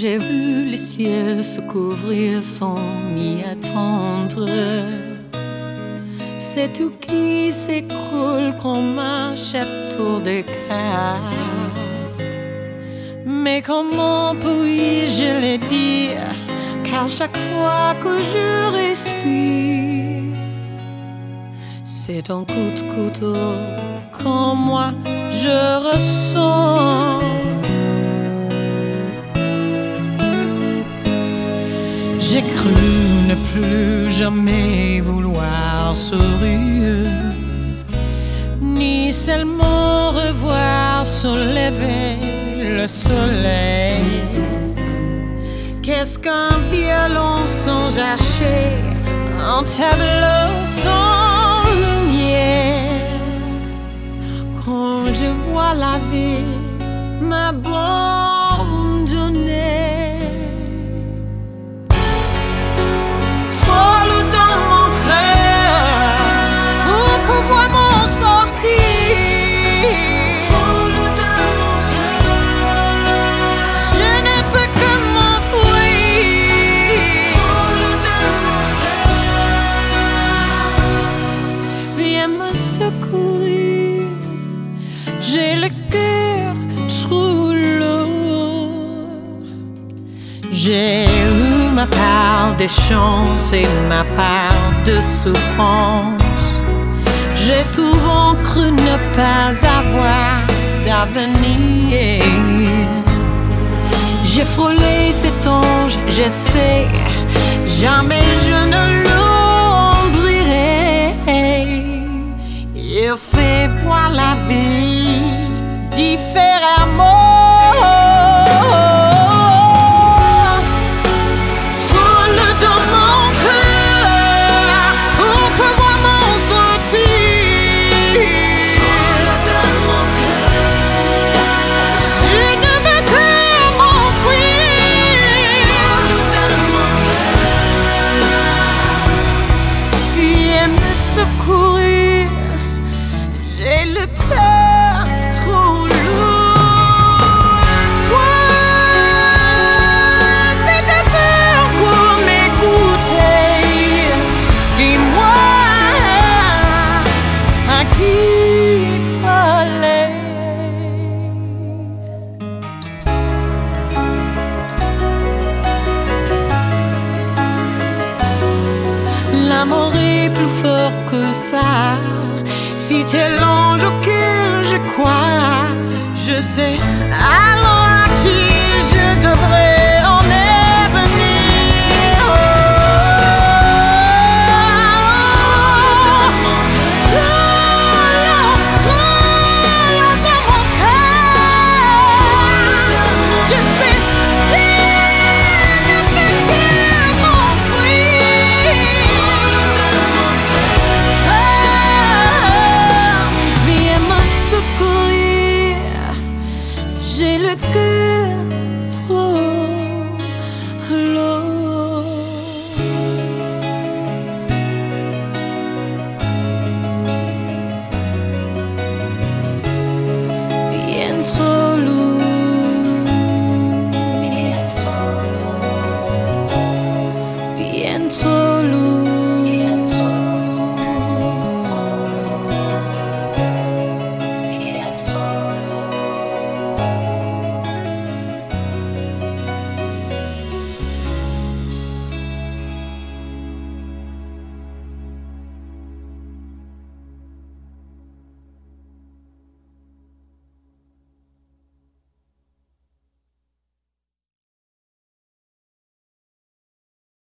j'ai vu le ciel se couvrir sans y attendre. C'est tout qui s'écroule comme un château de cartes. Mais comment puis-je le dire? Car chaque fois que je respire, c'est un coup de couteau qu'en moi je ressens. J'ai cru ne plus jamais vouloir sourire, ni seulement revoir se lever le soleil. Qu'est-ce qu'un violon sans archer, un tableau sans lumière? Quand je vois la vie m'abandonner. J'ai eu ma part de chance et ma part de souffrance. J'ai souvent cru ne pas avoir d'avenir. J'ai frôlé cet ange, je sais, jamais je ne l'oublierai. Il fait voir la vie différemment. Si t'es l'ange auquel je crois, je sais alors à qui je devrais j'ai le cœur trop lourd.